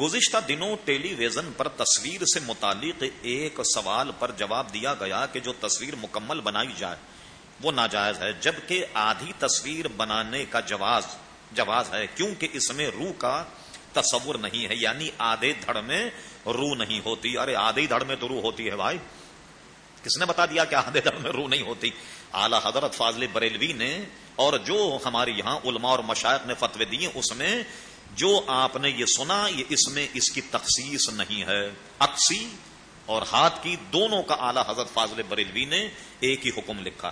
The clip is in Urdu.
گزشتہ دنوں ٹیلی ویژن پر تصویر سے متعلق ایک سوال پر جواب دیا گیا کہ جو تصویر مکمل بنائی جائے، وہ ناجائز ہے، جبکہ آدھی تصویر بنانے کا جواز جواز ہے، کیونکہ اس میں روح کا تصور نہیں ہے یعنی آدھے دھڑ میں روح نہیں ہوتی۔ ارے آدھے دھڑ میں تو روح ہوتی ہے بھائی۔ کس نے بتا دیا کہ آدھے دھڑ میں روح نہیں ہوتی؟ اعلی حضرت فاضل بریلوی نے، اور جو ہمارے یہاں علماء اور مشاعت نے فتوے دیے، اس میں جو آپ نے یہ سنا، یہ اس میں اس کی تخصیص نہیں ہے۔ اکسی اور ہاتھ کی دونوں کا اعلی حضرت فاضل بریلوی نے ایک ہی حکم لکھا۔